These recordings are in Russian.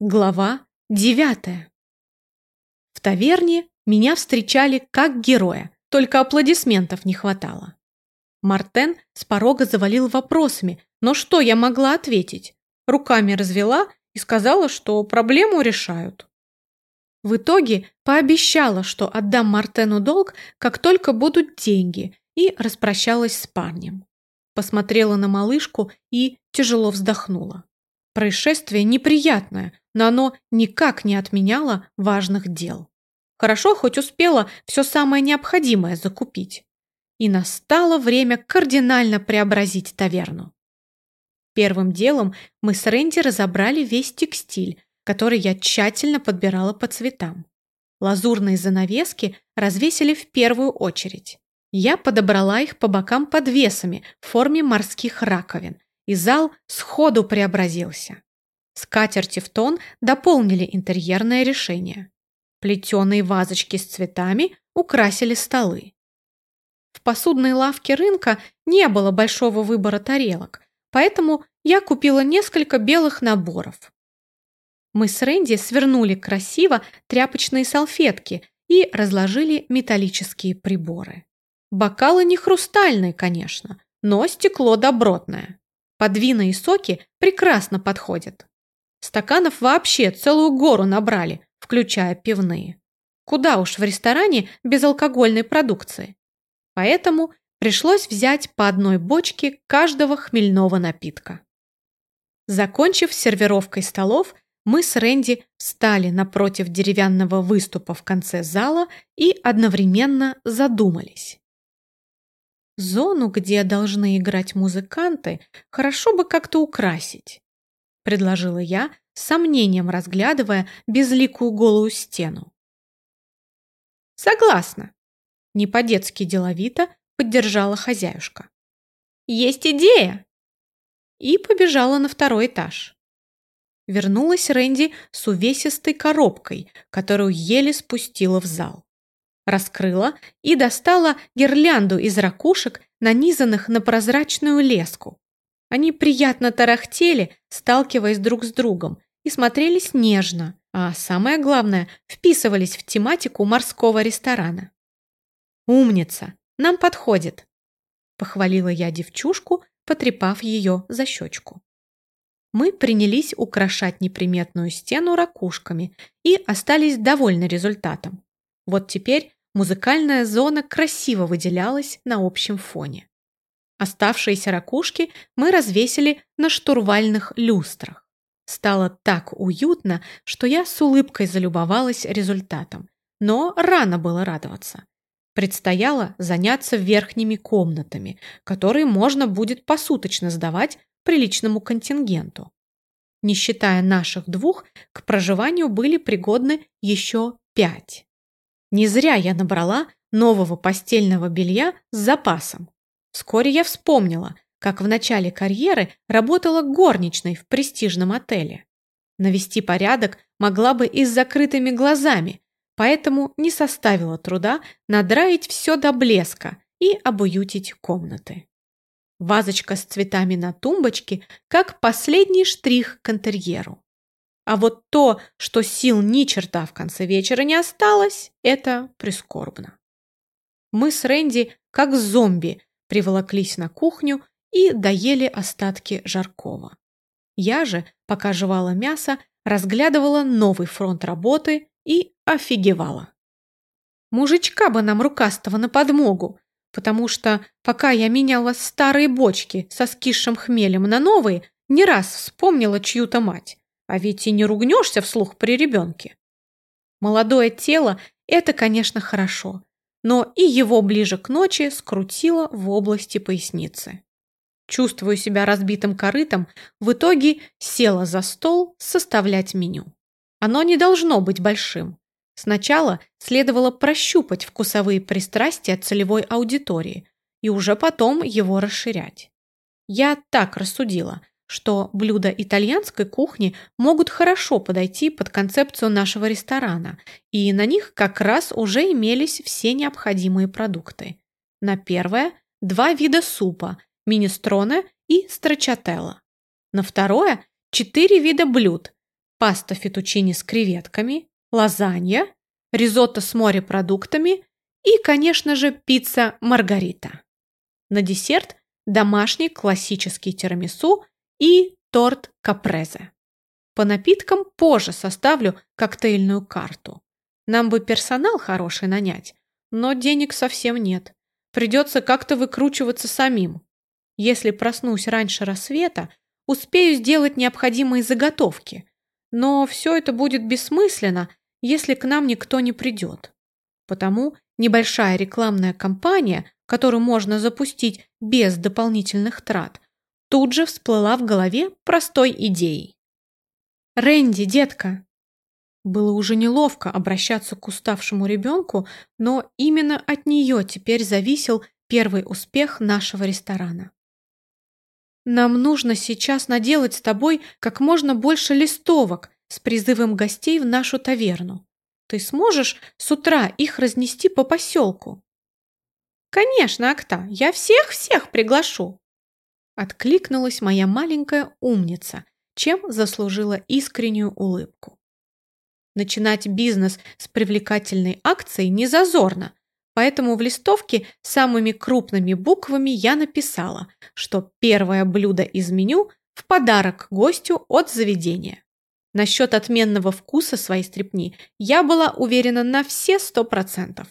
Глава девятая. В таверне меня встречали как героя, только аплодисментов не хватало. Мартен с порога завалил вопросами, но что я могла ответить? Руками развела и сказала, что проблему решают. В итоге пообещала, что отдам Мартену долг, как только будут деньги, и распрощалась с парнем. Посмотрела на малышку и тяжело вздохнула. Происшествие неприятное, но оно никак не отменяло важных дел. Хорошо, хоть успела все самое необходимое закупить. И настало время кардинально преобразить таверну. Первым делом мы с Рэнди разобрали весь текстиль, который я тщательно подбирала по цветам. Лазурные занавески развесили в первую очередь. Я подобрала их по бокам подвесами в форме морских раковин, и зал сходу преобразился. Скатерти в тон дополнили интерьерное решение. Плетеные вазочки с цветами украсили столы. В посудной лавке рынка не было большого выбора тарелок, поэтому я купила несколько белых наборов. Мы с Рэнди свернули красиво тряпочные салфетки и разложили металлические приборы. Бокалы не хрустальные, конечно, но стекло добротное. Под вина и соки прекрасно подходят. Стаканов вообще целую гору набрали, включая пивные. Куда уж в ресторане без алкогольной продукции. Поэтому пришлось взять по одной бочке каждого хмельного напитка. Закончив сервировкой столов, мы с Рэнди встали напротив деревянного выступа в конце зала и одновременно задумались. Зону, где должны играть музыканты, хорошо бы как-то украсить, предложила я, с сомнением разглядывая безликую голую стену. Согласна. Не по-детски деловито поддержала хозяюшка. Есть идея. И побежала на второй этаж. Вернулась Рэнди с увесистой коробкой, которую еле спустила в зал раскрыла и достала гирлянду из ракушек, нанизанных на прозрачную леску. Они приятно тарахтели, сталкиваясь друг с другом, и смотрелись нежно, а самое главное, вписывались в тематику морского ресторана. «Умница! Нам подходит!» Похвалила я девчушку, потрепав ее за щечку. Мы принялись украшать неприметную стену ракушками и остались довольны результатом. Вот теперь Музыкальная зона красиво выделялась на общем фоне. Оставшиеся ракушки мы развесили на штурвальных люстрах. Стало так уютно, что я с улыбкой залюбовалась результатом. Но рано было радоваться. Предстояло заняться верхними комнатами, которые можно будет посуточно сдавать приличному контингенту. Не считая наших двух, к проживанию были пригодны еще пять. Не зря я набрала нового постельного белья с запасом. Вскоре я вспомнила, как в начале карьеры работала горничной в престижном отеле. Навести порядок могла бы и с закрытыми глазами, поэтому не составило труда надраить все до блеска и обуютить комнаты. Вазочка с цветами на тумбочке как последний штрих к интерьеру. А вот то, что сил ни черта в конце вечера не осталось, это прискорбно. Мы с Рэнди, как зомби, приволоклись на кухню и доели остатки жаркого. Я же, пока жевала мясо, разглядывала новый фронт работы и офигевала. Мужичка бы нам рукастого на подмогу, потому что, пока я меняла старые бочки со скисшим хмелем на новые, не раз вспомнила чью-то мать. А ведь и не ругнешься вслух при ребенке. Молодое тело – это, конечно, хорошо, но и его ближе к ночи скрутило в области поясницы. Чувствую себя разбитым корытом, в итоге села за стол составлять меню. Оно не должно быть большим. Сначала следовало прощупать вкусовые пристрастия целевой аудитории и уже потом его расширять. Я так рассудила, что блюда итальянской кухни могут хорошо подойти под концепцию нашего ресторана, и на них как раз уже имелись все необходимые продукты. На первое – два вида супа – минестроне и страчателла. На второе – четыре вида блюд паста фетучини с креветками, лазанья, ризотто с морепродуктами и, конечно же, пицца маргарита. На десерт домашний классический тирамису и торт капрезе. По напиткам позже составлю коктейльную карту. Нам бы персонал хороший нанять, но денег совсем нет. Придется как-то выкручиваться самим. Если проснусь раньше рассвета, успею сделать необходимые заготовки. Но все это будет бессмысленно, если к нам никто не придет. Потому небольшая рекламная кампания, которую можно запустить без дополнительных трат, тут же всплыла в голове простой идеей. «Рэнди, детка!» Было уже неловко обращаться к уставшему ребенку, но именно от нее теперь зависел первый успех нашего ресторана. Нам нужно сейчас наделать с тобой как можно больше листовок с призывом гостей в нашу таверну. Ты сможешь с утра их разнести по поселку? Конечно, Акта, я всех-всех приглашу. Откликнулась моя маленькая умница, чем заслужила искреннюю улыбку. Начинать бизнес с привлекательной акцией не зазорно, Поэтому в листовке самыми крупными буквами я написала, что первое блюдо из меню в подарок гостю от заведения. Насчет отменного вкуса своей стрепни я была уверена на все сто процентов.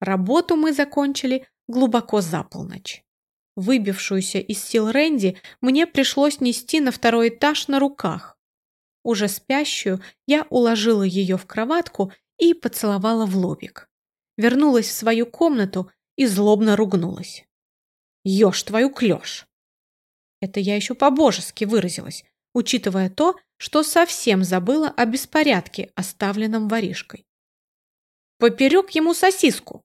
Работу мы закончили глубоко за полночь. Выбившуюся из сил Рэнди мне пришлось нести на второй этаж на руках. Уже спящую я уложила ее в кроватку и поцеловала в лобик вернулась в свою комнату и злобно ругнулась. «Ешь твою клёшь!» Это я еще по-божески выразилась, учитывая то, что совсем забыла о беспорядке, оставленном воришкой. «Поперек ему сосиску!»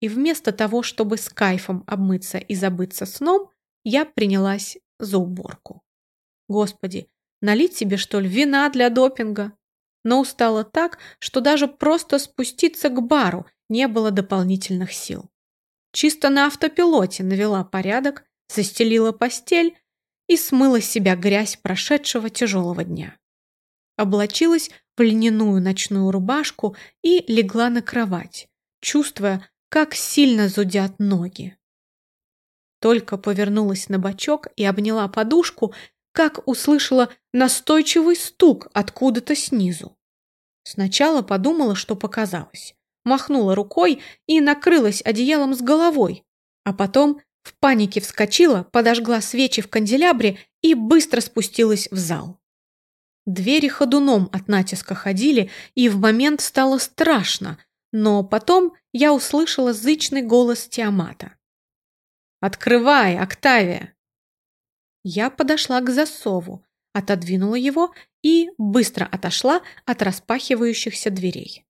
И вместо того, чтобы с кайфом обмыться и забыться сном, я принялась за уборку. Господи, налить себе, что ли, вина для допинга? но устала так, что даже просто спуститься к бару не было дополнительных сил. Чисто на автопилоте навела порядок, застелила постель и смыла с себя грязь прошедшего тяжелого дня. Облачилась в льняную ночную рубашку и легла на кровать, чувствуя, как сильно зудят ноги. Только повернулась на бочок и обняла подушку, как услышала настойчивый стук откуда-то снизу. Сначала подумала, что показалось. Махнула рукой и накрылась одеялом с головой, а потом в панике вскочила, подожгла свечи в канделябре и быстро спустилась в зал. Двери ходуном от натиска ходили, и в момент стало страшно, но потом я услышала зычный голос Тиамата. «Открывай, Октавия!» Я подошла к засову, отодвинула его и быстро отошла от распахивающихся дверей.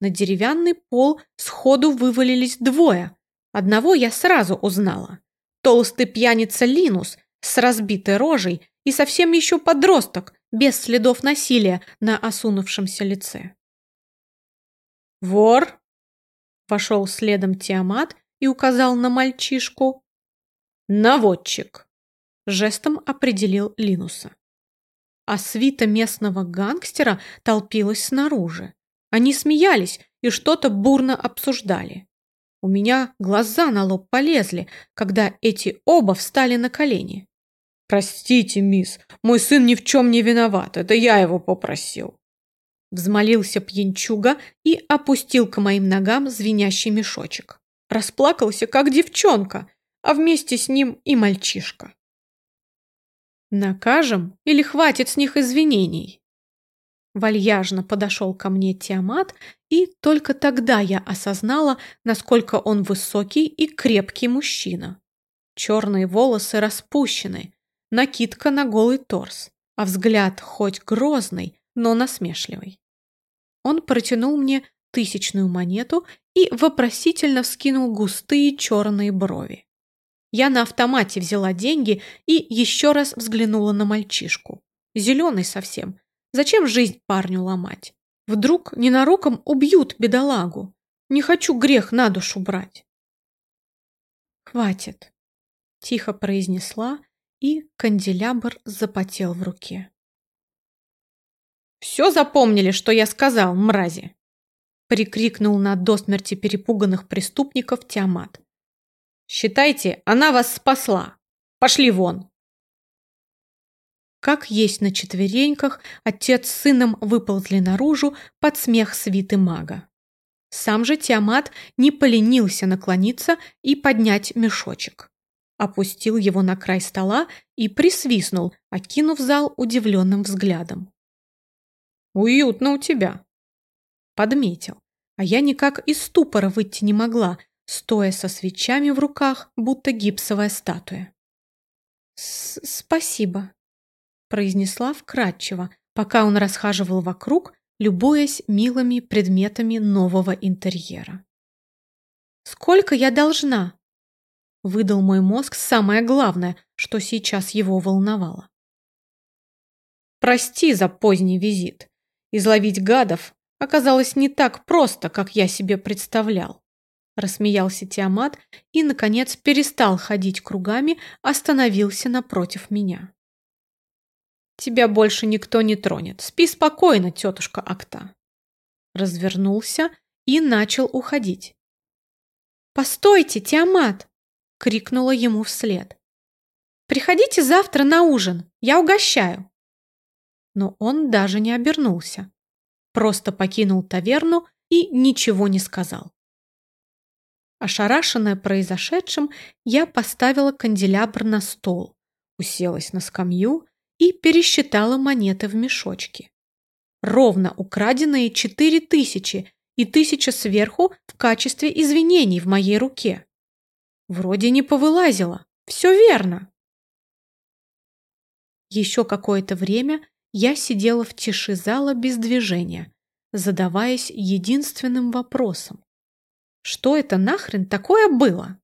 На деревянный пол сходу вывалились двое. Одного я сразу узнала. Толстый пьяница Линус с разбитой рожей и совсем еще подросток, без следов насилия на осунувшемся лице. «Вор!» – вошел следом Тиамат и указал на мальчишку. «Наводчик!» жестом определил Линуса. А свита местного гангстера толпилась снаружи. Они смеялись и что-то бурно обсуждали. У меня глаза на лоб полезли, когда эти оба встали на колени. «Простите, мисс, мой сын ни в чем не виноват, это я его попросил». Взмолился пьянчуга и опустил к моим ногам звенящий мешочек. Расплакался, как девчонка, а вместе с ним и мальчишка. Накажем или хватит с них извинений? Вальяжно подошел ко мне Тиамат, и только тогда я осознала, насколько он высокий и крепкий мужчина. Черные волосы распущены, накидка на голый торс, а взгляд хоть грозный, но насмешливый. Он протянул мне тысячную монету и вопросительно вскинул густые черные брови. Я на автомате взяла деньги и еще раз взглянула на мальчишку. Зеленый совсем. Зачем жизнь парню ломать? Вдруг ненароком убьют бедолагу. Не хочу грех на душу брать. «Хватит», — тихо произнесла, и канделябр запотел в руке. Все запомнили, что я сказал, мрази?» Прикрикнул на до смерти перепуганных преступников Тиамат. «Считайте, она вас спасла. Пошли вон!» Как есть на четвереньках, отец с сыном выползли наружу под смех свиты мага. Сам же Тиамат не поленился наклониться и поднять мешочек. Опустил его на край стола и присвистнул, окинув зал удивленным взглядом. «Уютно у тебя», — подметил, а я никак из ступора выйти не могла, стоя со свечами в руках, будто гипсовая статуя. «Спасибо», — произнесла вкратчиво, пока он расхаживал вокруг, любуясь милыми предметами нового интерьера. «Сколько я должна?» Выдал мой мозг самое главное, что сейчас его волновало. «Прости за поздний визит. Изловить гадов оказалось не так просто, как я себе представлял». Рассмеялся Тиамат и, наконец, перестал ходить кругами, остановился напротив меня. Тебя больше никто не тронет. Спи спокойно, тетушка Акта. Развернулся и начал уходить. «Постойте, Тиамат!» — крикнула ему вслед. «Приходите завтра на ужин, я угощаю!» Но он даже не обернулся, просто покинул таверну и ничего не сказал. Ошарашенная произошедшим, я поставила канделябр на стол, уселась на скамью и пересчитала монеты в мешочке. Ровно украденные четыре тысячи и тысяча сверху в качестве извинений в моей руке. Вроде не повылазило. Все верно. Еще какое-то время я сидела в тиши зала без движения, задаваясь единственным вопросом. Что это нахрен такое было?